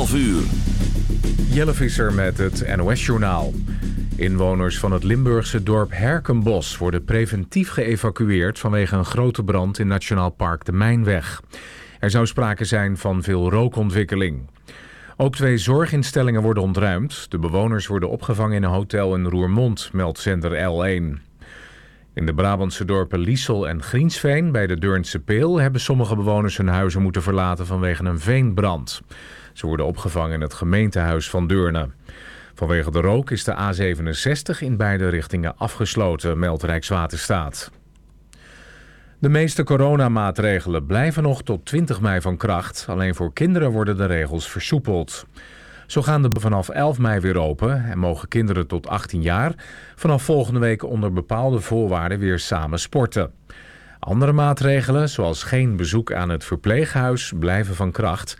12 uur. Jelle Visser met het NOS-journaal. Inwoners van het Limburgse dorp Herkenbos worden preventief geëvacueerd... vanwege een grote brand in Nationaal Park de Mijnweg. Er zou sprake zijn van veel rookontwikkeling. Ook twee zorginstellingen worden ontruimd. De bewoners worden opgevangen in een hotel in Roermond, meldt zender L1. In de Brabantse dorpen Liesel en Griensveen bij de Deurnse Peel... hebben sommige bewoners hun huizen moeten verlaten vanwege een veenbrand. Ze worden opgevangen in het gemeentehuis van Deurne. Vanwege de rook is de A67 in beide richtingen afgesloten, meldt Rijkswaterstaat. De meeste coronamaatregelen blijven nog tot 20 mei van kracht. Alleen voor kinderen worden de regels versoepeld. Zo gaan de vanaf 11 mei weer open en mogen kinderen tot 18 jaar vanaf volgende week onder bepaalde voorwaarden weer samen sporten. Andere maatregelen, zoals geen bezoek aan het verpleeghuis, blijven van kracht.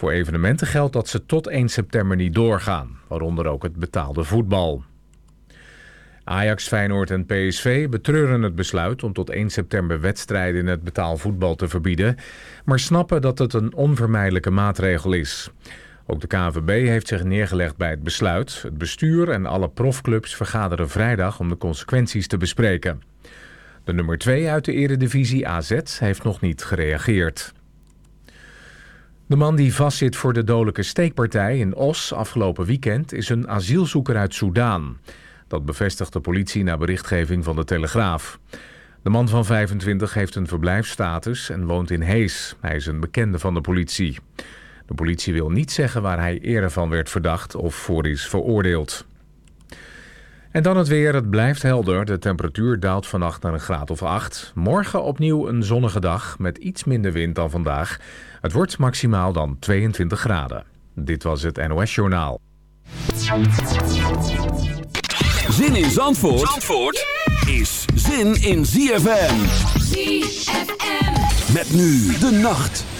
Voor evenementen geldt dat ze tot 1 september niet doorgaan, waaronder ook het betaalde voetbal. Ajax, Feyenoord en PSV betreuren het besluit om tot 1 september wedstrijden in het betaalvoetbal te verbieden, maar snappen dat het een onvermijdelijke maatregel is. Ook de KNVB heeft zich neergelegd bij het besluit. Het bestuur en alle profclubs vergaderen vrijdag om de consequenties te bespreken. De nummer 2 uit de eredivisie AZ heeft nog niet gereageerd. De man die vastzit voor de dodelijke steekpartij in Os afgelopen weekend is een asielzoeker uit Soudaan. Dat bevestigt de politie na berichtgeving van de Telegraaf. De man van 25 heeft een verblijfsstatus en woont in Hees. Hij is een bekende van de politie. De politie wil niet zeggen waar hij eerder van werd verdacht of voor is veroordeeld. En dan het weer. Het blijft helder. De temperatuur daalt vannacht naar een graad of 8. Morgen opnieuw een zonnige dag met iets minder wind dan vandaag. Het wordt maximaal dan 22 graden. Dit was het NOS Journaal. Zin in Zandvoort, Zandvoort is zin in ZFM. ZFM. Met nu de nacht.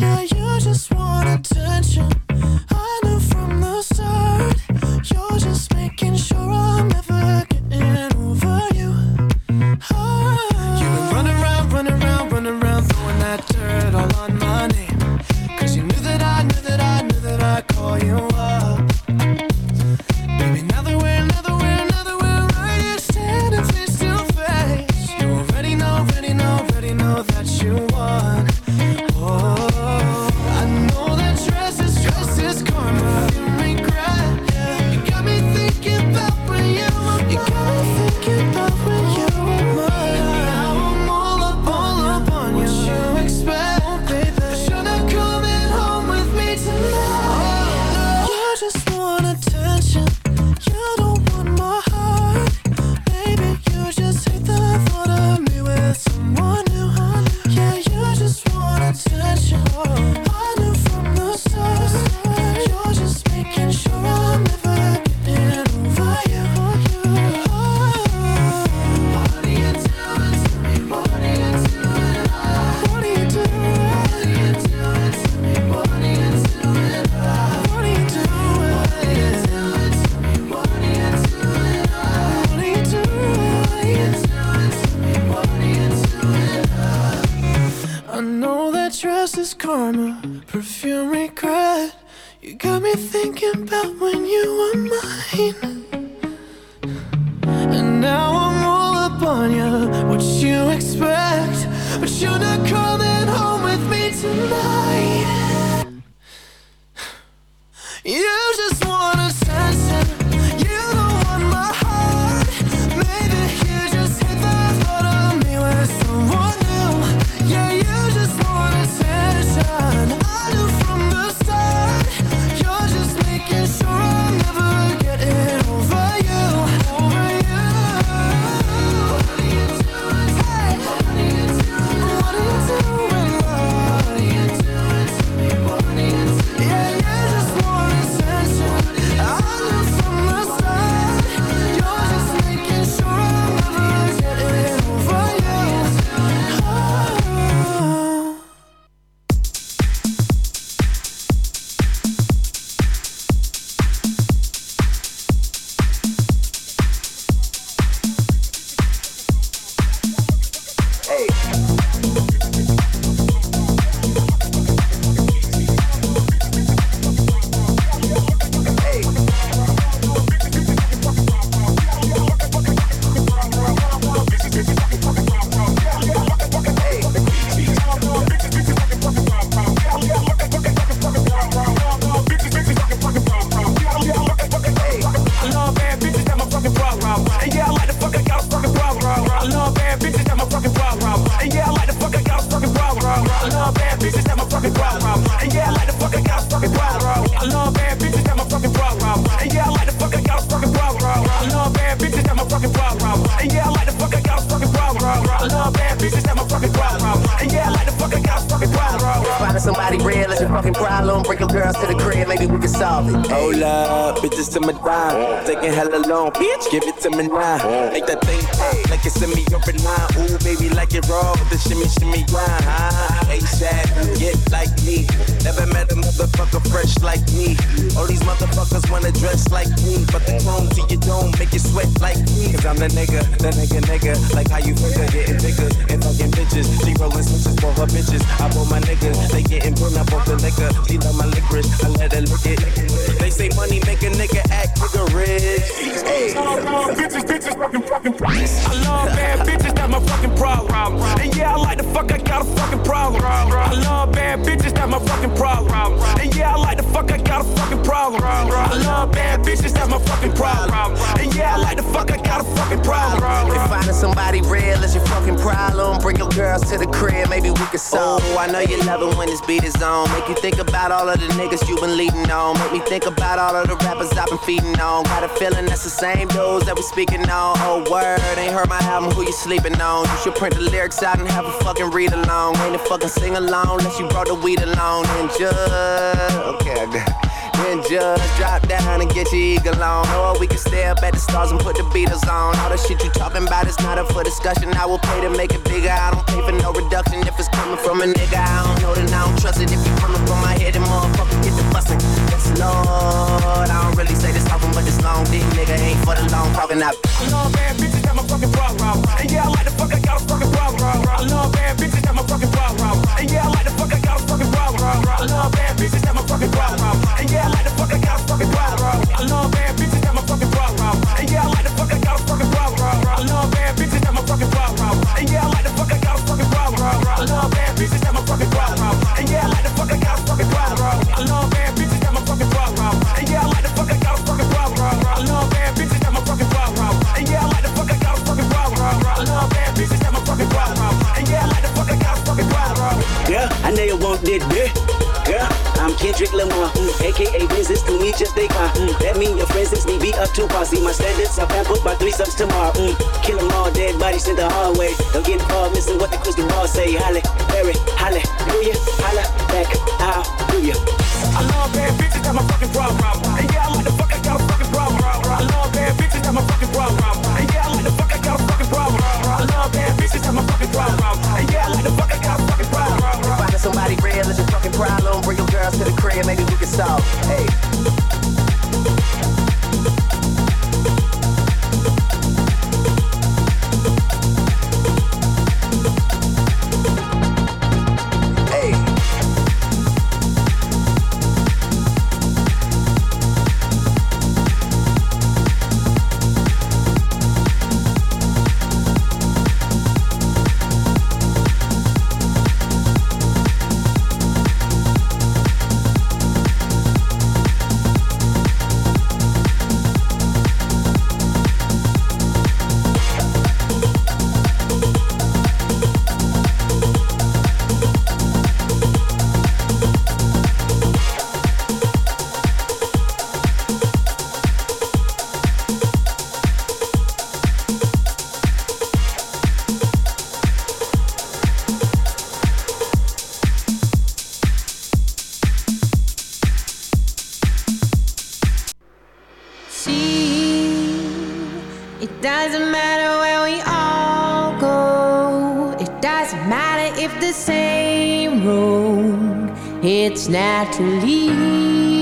judge you. nee Never met motherfucker fresh like me. All these motherfuckers wanna dress like me, but the chrome to your dome make you sweat like me. Cause I'm the nigga, the nigga, nigga. Like how you figure getting bigger and fucking bitches. She rolling switches for her bitches. I bought my niggas, they getting burnt I off the liquor. She love my licorice, I let her lick it. They say money make a nigga act nigga rich. I love bitches, bitches. I love bad bitches, that's my fucking problem. And yeah, I like the fuck, I got a fucking problem. I love bad bitches, that's my fucking problem. And yeah, I like the fuck, I got a fucking problem. I love bad bitches, that's my fucking problem. And yeah, I like the fuck, I got a fucking problem. If finding somebody real is your fucking problem, bring your girls to the crib, maybe we can solve. Oh, I know you love it when this beat is on. Make you think about all of the niggas you been leading on. Make me think about all of the rappers I've been feeding on. Got a feeling that's the same dudes that we speaking on. Oh, word, ain't heard my album, who you sleeping on? You should print the lyrics out and have a fucking read along. Ain't a fucking sing along unless you brought the weed along. And just, okay. Then just drop down and get your eagle on. Or we can stay up at the stars and put the Beatles on. All the shit you talking about is not up for discussion. I will pay to make it bigger. I don't pay for no reduction if it's coming from a nigga. I don't know that I don't trust it. If you coming from my head, then motherfucker get the bustin'. Yes, Lord. I don't really say this often, but this long dick nigga ain't for the long talking. I problem. And yeah, I like the fuck, I got a fucking problem. I love bad bitches, my. And yeah, I like the fuck, I got a fucking problem. I love bad bitches, my. And yeah, I like the fuck, I got I know you want that dick. Yeah, I'm Kendrick Lamar, mm, aka business to me just they car. Mm, that mean your friends is me be up to par. See my standards, plan put my three subs tomorrow. Mm, kill 'em all, dead bodies in the hallway. Don't get involved, missing what the crystal ball say. Halle, Berry, hallelujah, holla back, hallelujah. I love bad bitches, that's my fucking problem. And yeah, I like the fuck, I got a fucking problem. I love bad bitches, that's my fucking problem. Maybe we can solve. Hey. It's naturally.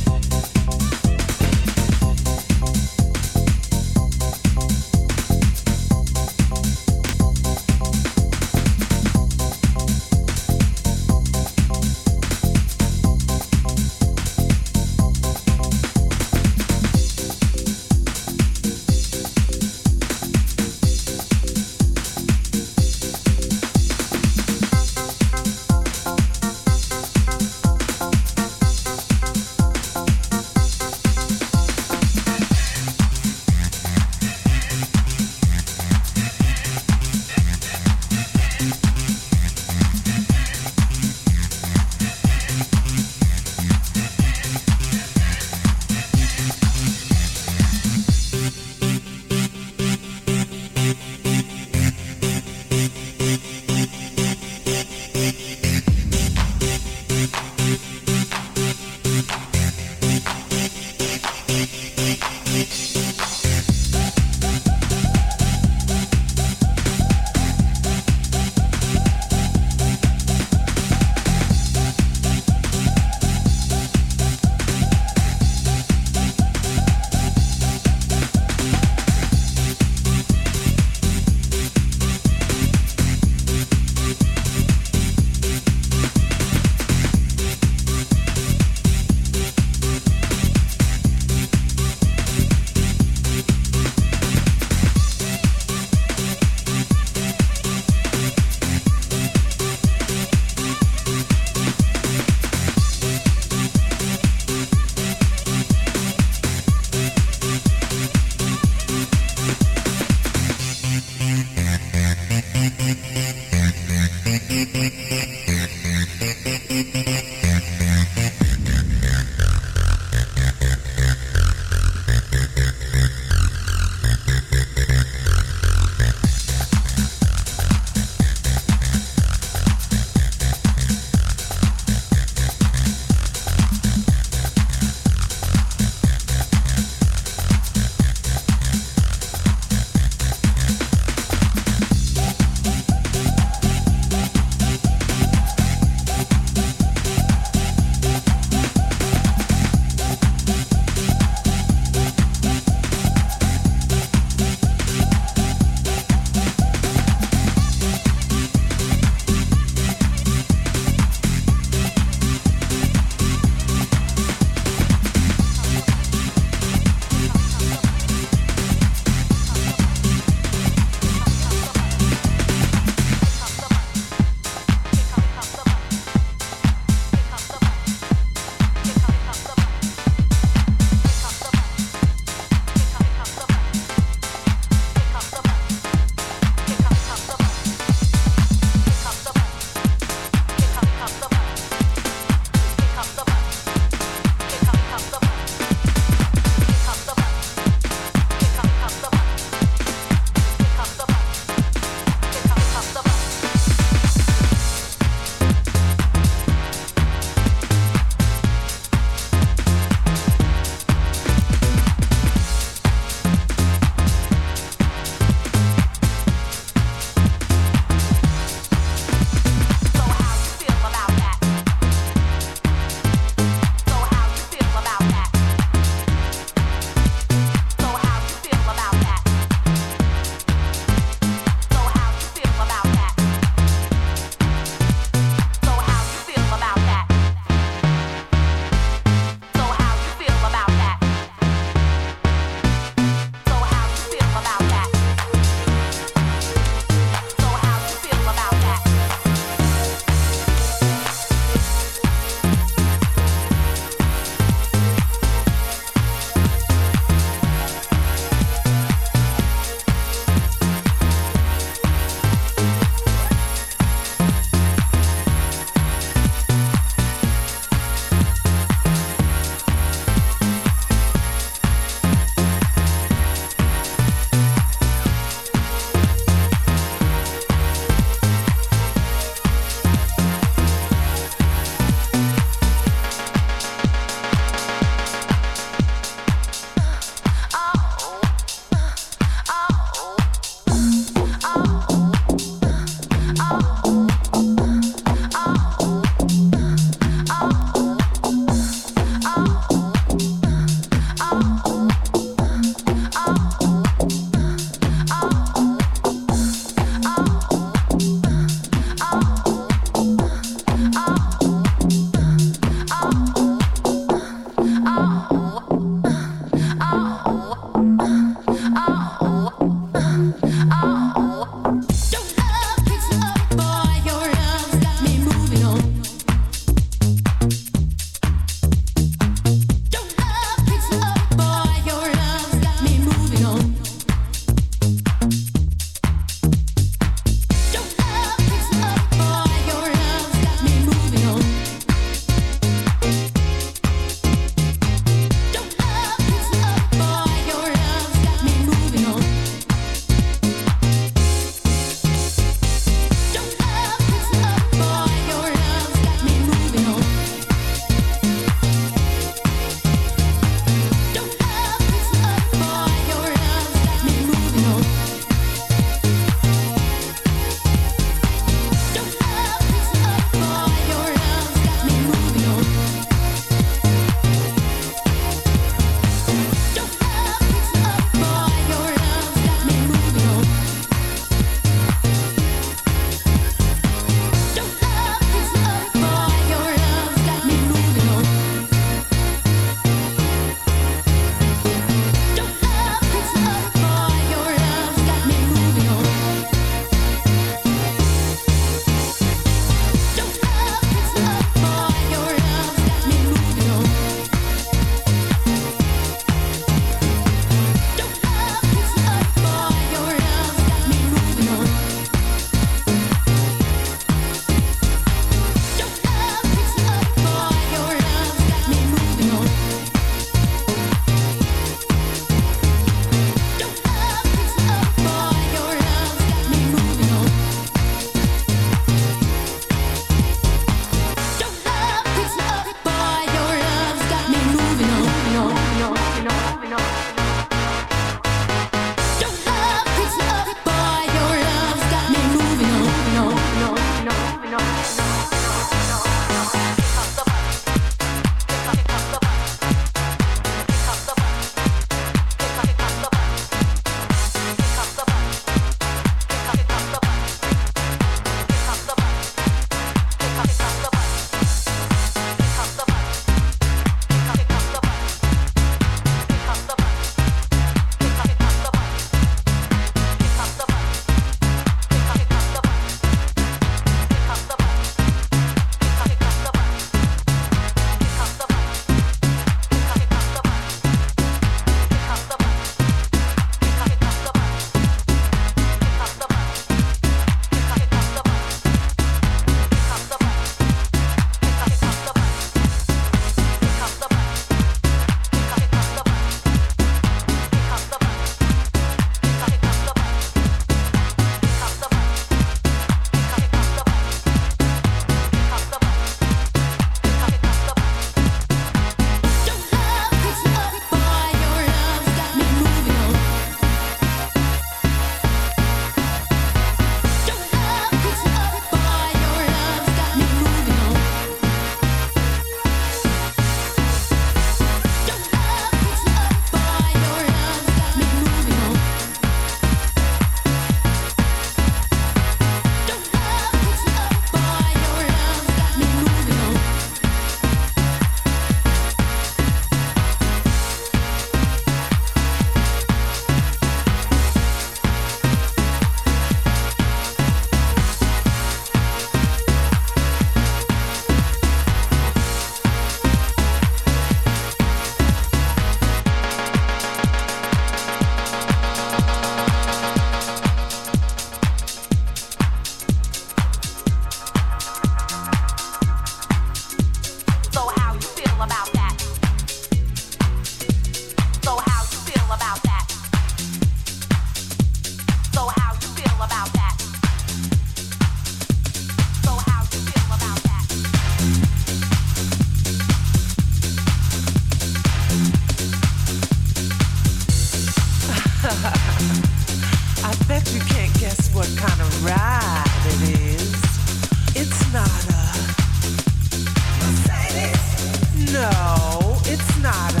nada.